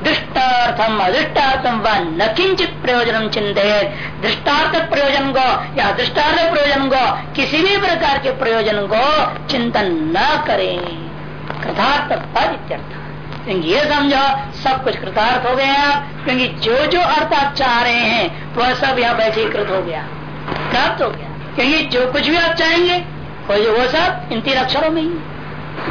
दृष्टार्थम अदृष्टार्थम व न किंचित प्रयोजन चिंतित दृष्टार्थ प्रयोजन को या दृष्टार्थ प्रयोजन को किसी भी प्रकार के प्रयोजन को चिंतन न करें। कृतार्थ पद इत्यर्थ क्योंकि ये समझो, सब कुछ कृतार्थ हो गया। क्योंकि जो जो अर्थ आप चाह रहे हैं, वह सब यहाँ बैठे कृत हो गया। प्राप्त हो गया। क्योंकि जो कुछ भी आप चाहेंगे वो सब, इन तीन अक्षरों में ही।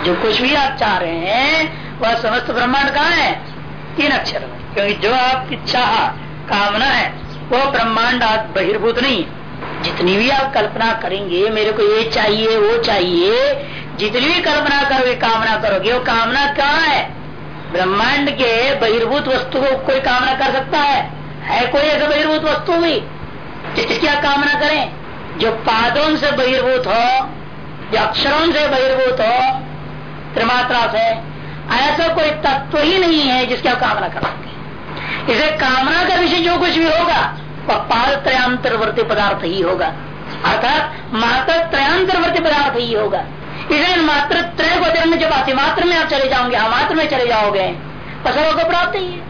जो कुछ भी आप चाह रहे हैं, वह समस्त ब्रह्मांड कहाँ है? तीन अक्षर में क्योंकि जो आपकी चाह कामना है, वो ब्रह्मांड आप बहिर्भूत नहीं। है जितनी भी आप कल्पना करेंगे, मेरे को ये चाहिए, वो चाहिए, जितनी भी कल्पना करोगे, कामना करोगे, वो कामना कहाँ है? ब्रह्मांड के बहिर्भूत वस्तु को कोई कामना कर सकता है? है कोई ऐसा बहिर्भूत वस्तु भी? जिसकी आप कामना करें, जो पादों से बहिर्भूत हो, जो अक्षरों से बहिर्भूत हो, त्रिमात्रा से ऐसा कोई तत्व ही नहीं है जिसकी आप कामना कर सकते इसे कामना का विषय जो कुछ भी होगा, वह पाद पदार्थ ही होगा। अर्थात मात्र त्रयांतरवर्ती पदार्थ ही होगा। इसे मात्र त्रय को देखने जब अतिमात्र में आप चले जाओगे अमात्र में चले जाओगे तो सबको प्राप्त ही है।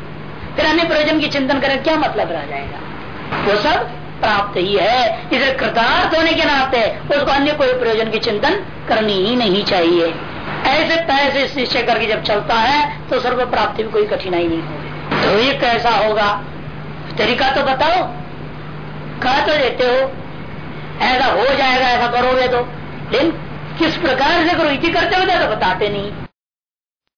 फिर अन्य प्रयोजन की चिंतन करें, क्या मतलब रह जाएगा? वो सब प्राप्त ही है। इसे कृतार्थ होने के नाते उसको अन्य कोई प्रयोजन की चिंतन करनी ही नहीं चाहिए। ऐसे पैसे निश्चय करके जब चलता है तो सर्व प्राप्ति में कोई कठिनाई नहीं होगी। तो ये कैसा होगा? तरीका तो बताओ। कह तो देते हो। ऐसा हो जाएगा, ऐसा करोगे तो। लेकिन किस प्रकार से करो? इसी करते हो तो बताते नहीं।